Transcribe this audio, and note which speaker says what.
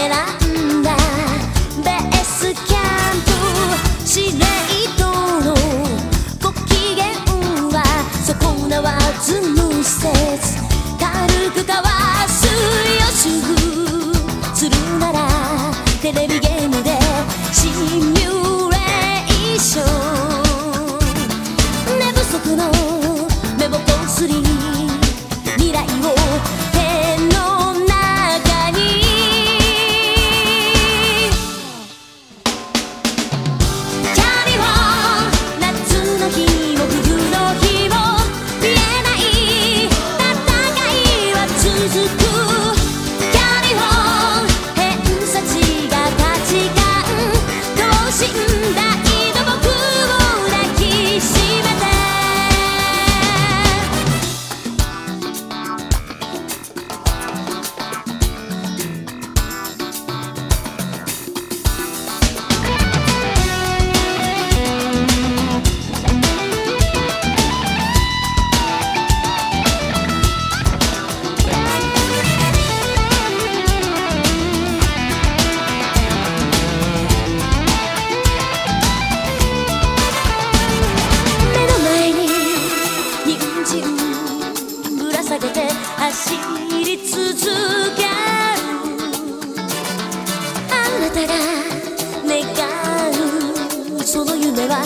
Speaker 1: 選んだベースキャンプ司令塔のご機嫌は損なわず無節軽く変わる走り続ける。あなたが願うその夢は